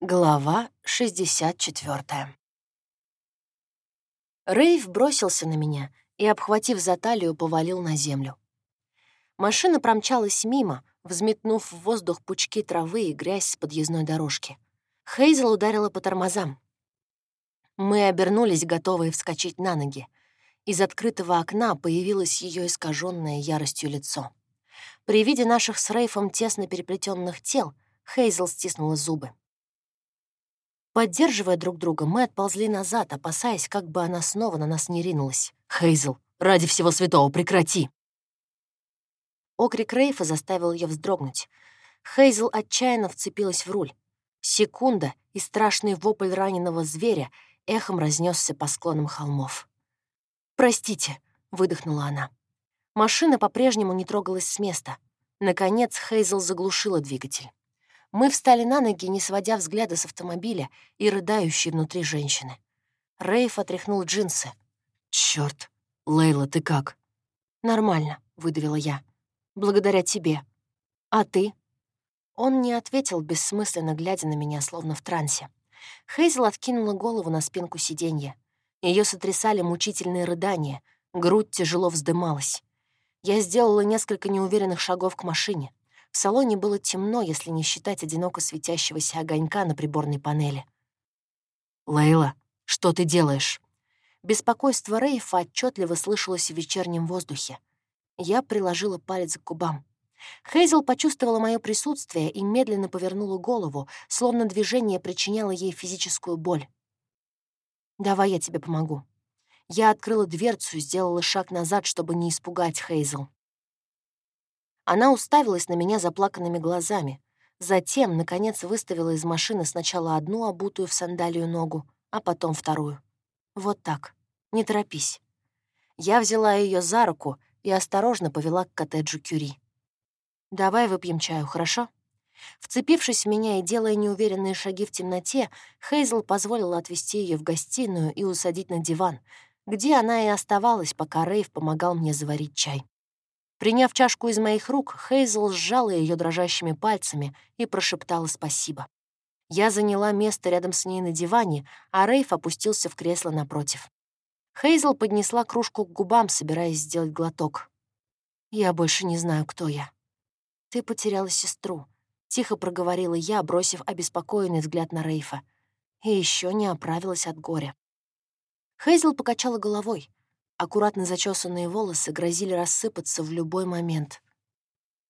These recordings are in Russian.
Глава 64. Рейв бросился на меня и, обхватив за талию, повалил на землю. Машина промчалась мимо, взметнув в воздух пучки травы и грязь с подъездной дорожки. Хейзел ударила по тормозам. Мы обернулись, готовые вскочить на ноги. Из открытого окна появилось ее искаженное яростью лицо. При виде наших с Рейфом тесно переплетенных тел Хейзел стиснула зубы. Поддерживая друг друга, мы отползли назад, опасаясь, как бы она снова на нас не ринулась. «Хейзел, ради всего святого, прекрати!» Окрик Рейфа заставил ее вздрогнуть. Хейзел отчаянно вцепилась в руль. Секунда, и страшный вопль раненого зверя эхом разнесся по склонам холмов. «Простите», — выдохнула она. Машина по-прежнему не трогалась с места. Наконец Хейзел заглушила двигатель. Мы встали на ноги, не сводя взгляда с автомобиля и рыдающей внутри женщины. Рейф отряхнул джинсы. Черт, Лейла, ты как?» «Нормально», — выдавила я. «Благодаря тебе. А ты?» Он не ответил, бессмысленно глядя на меня, словно в трансе. Хейзел откинула голову на спинку сиденья. Ее сотрясали мучительные рыдания, грудь тяжело вздымалась. Я сделала несколько неуверенных шагов к машине. В салоне было темно, если не считать одиноко светящегося огонька на приборной панели. «Лейла, что ты делаешь?» Беспокойство Рейфа отчетливо слышалось в вечернем воздухе. Я приложила палец к губам. Хейзел почувствовала мое присутствие и медленно повернула голову, словно движение причиняло ей физическую боль. «Давай я тебе помогу». Я открыла дверцу и сделала шаг назад, чтобы не испугать Хейзел. Она уставилась на меня заплаканными глазами. Затем, наконец, выставила из машины сначала одну обутую в сандалию ногу, а потом вторую. Вот так. Не торопись. Я взяла ее за руку и осторожно повела к коттеджу Кюри. «Давай выпьем чаю, хорошо?» Вцепившись в меня и делая неуверенные шаги в темноте, Хейзел позволила отвезти ее в гостиную и усадить на диван, где она и оставалась, пока Рейв помогал мне заварить чай. Приняв чашку из моих рук, Хейзел сжала ее дрожащими пальцами и прошептала спасибо. Я заняла место рядом с ней на диване, а Рейф опустился в кресло напротив. Хейзел поднесла кружку к губам, собираясь сделать глоток. «Я больше не знаю, кто я». «Ты потеряла сестру», — тихо проговорила я, бросив обеспокоенный взгляд на Рейфа. И еще не оправилась от горя. Хейзел покачала головой. Аккуратно зачесанные волосы грозили рассыпаться в любой момент.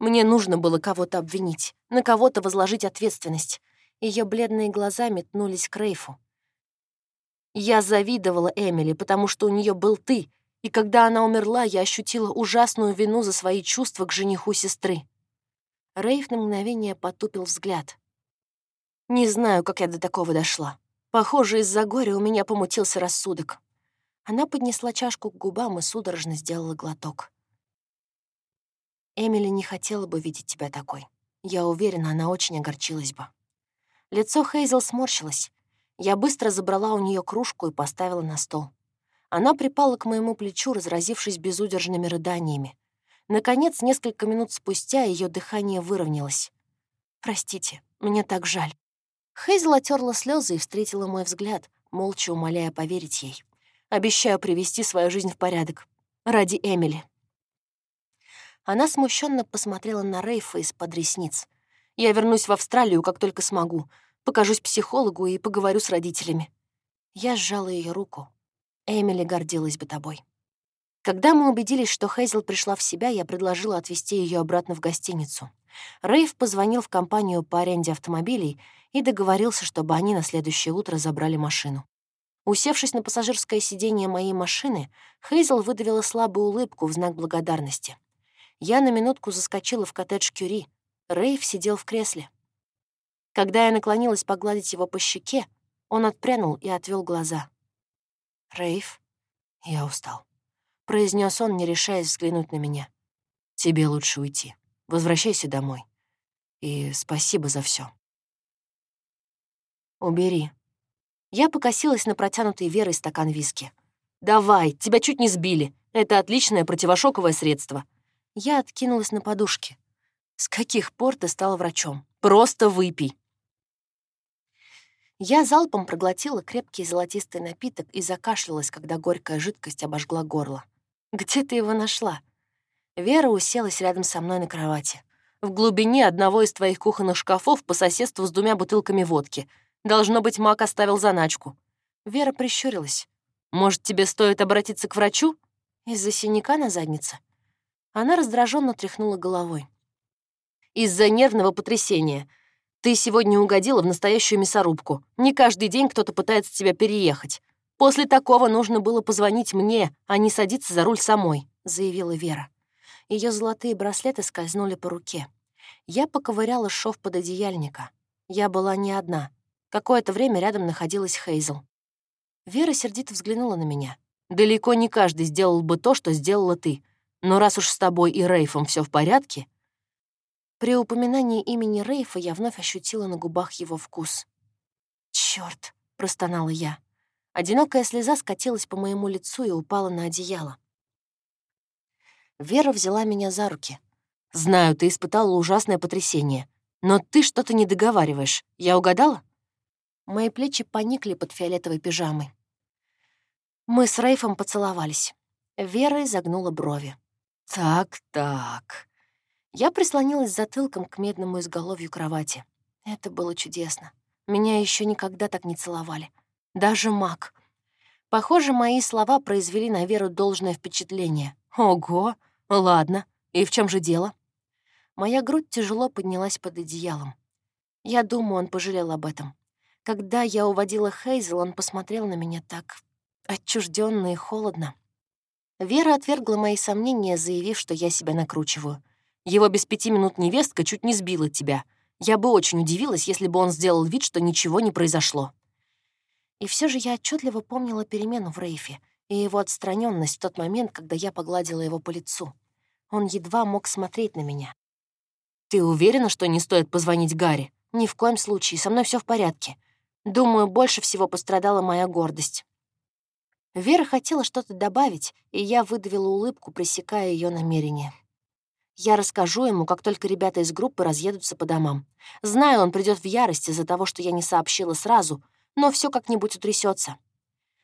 Мне нужно было кого-то обвинить, на кого-то возложить ответственность. Ее бледные глаза метнулись к Рейфу. Я завидовала Эмили, потому что у нее был ты, и когда она умерла, я ощутила ужасную вину за свои чувства к жениху сестры. Рейф на мгновение потупил взгляд. Не знаю, как я до такого дошла. Похоже, из-за горя у меня помутился рассудок. Она поднесла чашку к губам и судорожно сделала глоток. Эмили не хотела бы видеть тебя такой. Я уверена, она очень огорчилась бы. Лицо Хейзел сморщилось. Я быстро забрала у нее кружку и поставила на стол. Она припала к моему плечу, разразившись безудержными рыданиями. Наконец, несколько минут спустя ее дыхание выровнялось. «Простите, мне так жаль». Хейзел отерла слезы и встретила мой взгляд, молча умоляя поверить ей. Обещаю привести свою жизнь в порядок. Ради Эмили». Она смущенно посмотрела на Рейфа из-под ресниц. «Я вернусь в Австралию, как только смогу. Покажусь психологу и поговорю с родителями». Я сжала ее руку. Эмили гордилась бы тобой. Когда мы убедились, что Хейзел пришла в себя, я предложила отвезти ее обратно в гостиницу. Рейв позвонил в компанию по аренде автомобилей и договорился, чтобы они на следующее утро забрали машину. Усевшись на пассажирское сиденье моей машины, Хейзел выдавила слабую улыбку в знак благодарности. Я на минутку заскочила в коттедж Кюри. Рейв сидел в кресле. Когда я наклонилась погладить его по щеке, он отпрянул и отвел глаза. «Рейв, я устал», — произнес он, не решаясь взглянуть на меня. «Тебе лучше уйти. Возвращайся домой. И спасибо за все. «Убери», я покосилась на протянутый Верой стакан виски. «Давай, тебя чуть не сбили. Это отличное противошоковое средство». Я откинулась на подушке. «С каких пор ты стала врачом? Просто выпей». Я залпом проглотила крепкий золотистый напиток и закашлялась, когда горькая жидкость обожгла горло. «Где ты его нашла?» Вера уселась рядом со мной на кровати. «В глубине одного из твоих кухонных шкафов по соседству с двумя бутылками водки. Должно быть, Мак оставил заначку». Вера прищурилась. «Может, тебе стоит обратиться к врачу?» «Из-за синяка на заднице?» Она раздраженно тряхнула головой. «Из-за нервного потрясения. Ты сегодня угодила в настоящую мясорубку. Не каждый день кто-то пытается тебя переехать. После такого нужно было позвонить мне, а не садиться за руль самой», — заявила Вера. Ее золотые браслеты скользнули по руке. Я поковыряла шов под одеяльника. Я была не одна. Какое-то время рядом находилась Хейзел. Вера сердито взглянула на меня. «Далеко не каждый сделал бы то, что сделала ты. Но раз уж с тобой и Рейфом все в порядке, при упоминании имени Рейфа я вновь ощутила на губах его вкус. «Чёрт!» — простонала я. Одинокая слеза скатилась по моему лицу и упала на одеяло. Вера взяла меня за руки. «Знаю, ты испытала ужасное потрясение, но ты что-то не договариваешь. Я угадала?» Мои плечи поникли под фиолетовой пижамой. Мы с Рейфом поцеловались. Вера изогнула брови. «Так-так», я прислонилась затылком к медному изголовью кровати. Это было чудесно. Меня еще никогда так не целовали. Даже маг. Похоже, мои слова произвели на Веру должное впечатление. Ого! Ладно. И в чем же дело? Моя грудь тяжело поднялась под одеялом. Я думаю, он пожалел об этом. Когда я уводила Хейзел, он посмотрел на меня так отчужденно и холодно. Вера отвергла мои сомнения, заявив, что я себя накручиваю — его без пяти минут невестка чуть не сбила тебя. Я бы очень удивилась, если бы он сделал вид, что ничего не произошло. И все же я отчетливо помнила перемену в Рейфе и его отстраненность в тот момент, когда я погладила его по лицу. Он едва мог смотреть на меня. «Ты уверена, что не стоит позвонить Гарри? Ни в коем случае, со мной все в порядке. Думаю, больше всего пострадала моя гордость». Вера хотела что-то добавить, и я выдавила улыбку, пресекая ее намерение. Я расскажу ему, как только ребята из группы разъедутся по домам. Знаю, он придет в ярость из-за того, что я не сообщила сразу, но все как-нибудь утрясется.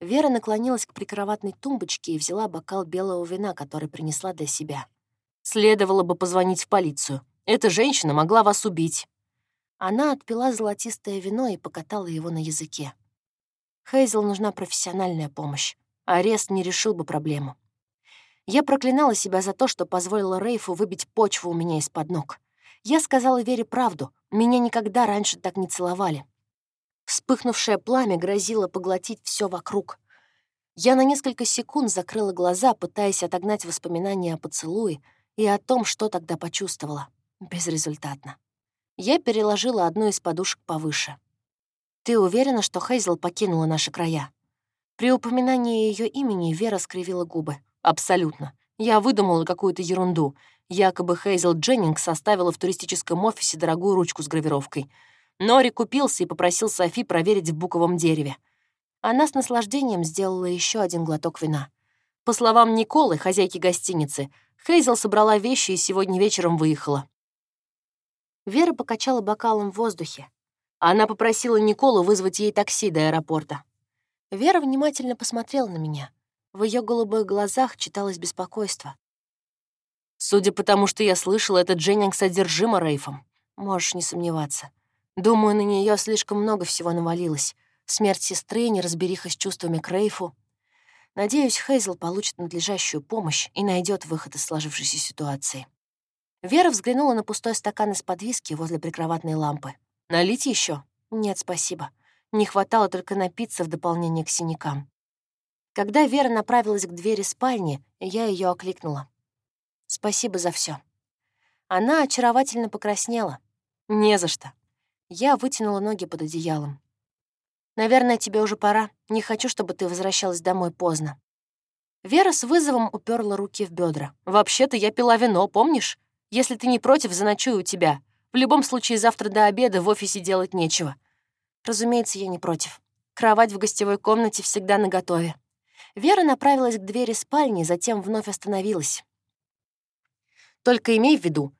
Вера наклонилась к прикроватной тумбочке и взяла бокал белого вина, который принесла для себя. Следовало бы позвонить в полицию. Эта женщина могла вас убить. Она отпила золотистое вино и покатала его на языке. Хейзел нужна профессиональная помощь. Арест не решил бы проблему. Я проклинала себя за то, что позволила Рейфу выбить почву у меня из-под ног. Я сказала Вере правду. Меня никогда раньше так не целовали. Вспыхнувшее пламя грозило поглотить все вокруг. Я на несколько секунд закрыла глаза, пытаясь отогнать воспоминания о поцелуе и о том, что тогда почувствовала. Безрезультатно. Я переложила одну из подушек повыше. «Ты уверена, что Хейзел покинула наши края?» При упоминании ее имени Вера скривила губы. Абсолютно. Я выдумала какую-то ерунду. Якобы Хейзел Дженнингс составила в туристическом офисе дорогую ручку с гравировкой. Нори купился и попросил Софи проверить в буковом дереве. Она с наслаждением сделала еще один глоток вина. По словам Николы, хозяйки гостиницы, Хейзел собрала вещи и сегодня вечером выехала. Вера покачала бокалом в воздухе. Она попросила Николу вызвать ей такси до аэропорта. Вера внимательно посмотрела на меня. В ее голубых глазах читалось беспокойство. «Судя по тому, что я слышала, этот Дженнингс одержима Рейфом. Можешь не сомневаться. Думаю, на нее слишком много всего навалилось. Смерть сестры, неразбериха с чувствами к Рейфу. Надеюсь, Хейзл получит надлежащую помощь и найдет выход из сложившейся ситуации». Вера взглянула на пустой стакан из-под виски возле прикроватной лампы. «Налить еще? «Нет, спасибо. Не хватало только напиться в дополнение к синякам». Когда Вера направилась к двери спальни, я ее окликнула. «Спасибо за все. Она очаровательно покраснела. «Не за что». Я вытянула ноги под одеялом. «Наверное, тебе уже пора. Не хочу, чтобы ты возвращалась домой поздно». Вера с вызовом уперла руки в бедра. «Вообще-то я пила вино, помнишь? Если ты не против, заночую у тебя. В любом случае, завтра до обеда в офисе делать нечего». Разумеется, я не против. Кровать в гостевой комнате всегда наготове. Вера направилась к двери спальни, затем вновь остановилась. «Только имей в виду,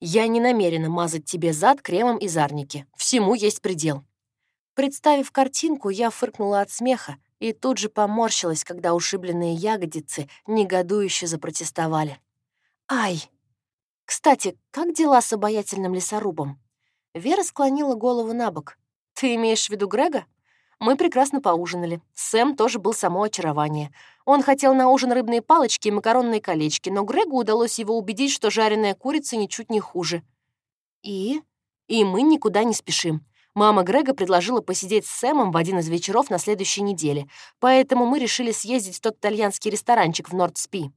я не намерена мазать тебе зад кремом из арники. Всему есть предел». Представив картинку, я фыркнула от смеха и тут же поморщилась, когда ушибленные ягодицы негодующе запротестовали. «Ай! Кстати, как дела с обаятельным лесорубом?» Вера склонила голову на бок. «Ты имеешь в виду Грега?» Мы прекрасно поужинали. Сэм тоже был само очарование. Он хотел на ужин рыбные палочки и макаронные колечки, но Грегу удалось его убедить, что жареная курица ничуть не хуже. И? И мы никуда не спешим. Мама Грега предложила посидеть с Сэмом в один из вечеров на следующей неделе, поэтому мы решили съездить в тот итальянский ресторанчик в Норд-Спи.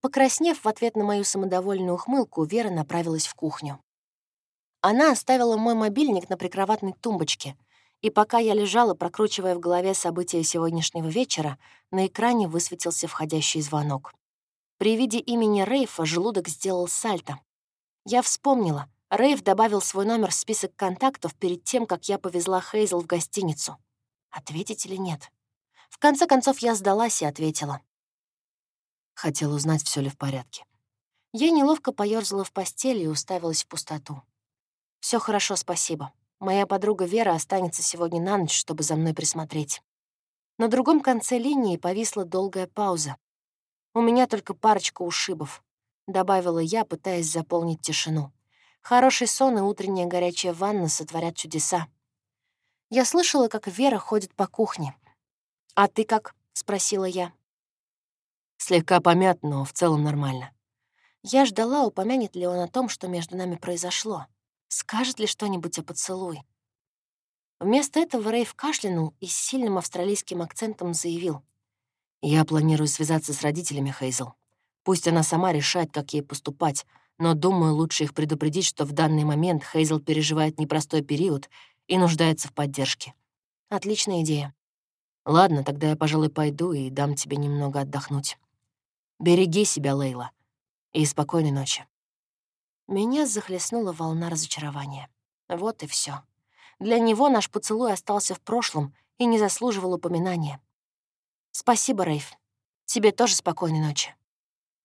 Покраснев в ответ на мою самодовольную ухмылку, Вера направилась в кухню. Она оставила мой мобильник на прикроватной тумбочке, и пока я лежала, прокручивая в голове события сегодняшнего вечера, на экране высветился входящий звонок. При виде имени Рейфа желудок сделал сальто. Я вспомнила — Рейв добавил свой номер в список контактов перед тем, как я повезла Хейзел в гостиницу. Ответить или нет? В конце концов, я сдалась и ответила. Хотела узнать, все ли в порядке. Я неловко поёрзала в постели и уставилась в пустоту. Все хорошо, спасибо. Моя подруга Вера останется сегодня на ночь, чтобы за мной присмотреть. На другом конце линии повисла долгая пауза. У меня только парочка ушибов, добавила я, пытаясь заполнить тишину. Хороший сон и утренняя горячая ванна сотворят чудеса. Я слышала, как Вера ходит по кухне. «А ты как?» — спросила я. Слегка помят, но в целом нормально. Я ждала, упомянет ли он о том, что между нами произошло. Скажет ли что-нибудь о поцелуй. Вместо этого Рейв кашлянул и с сильным австралийским акцентом заявил. «Я планирую связаться с родителями Хейзел. Пусть она сама решает, как ей поступать, но, думаю, лучше их предупредить, что в данный момент Хейзел переживает непростой период и нуждается в поддержке. Отличная идея. Ладно, тогда я, пожалуй, пойду и дам тебе немного отдохнуть. Береги себя, Лейла, и спокойной ночи. Меня захлестнула волна разочарования. Вот и все. Для него наш поцелуй остался в прошлом и не заслуживал упоминания. Спасибо, Рейв. Тебе тоже спокойной ночи.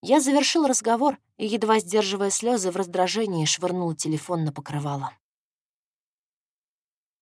Я завершил разговор и, едва сдерживая слезы, в раздражении швырнул телефон на покрывало.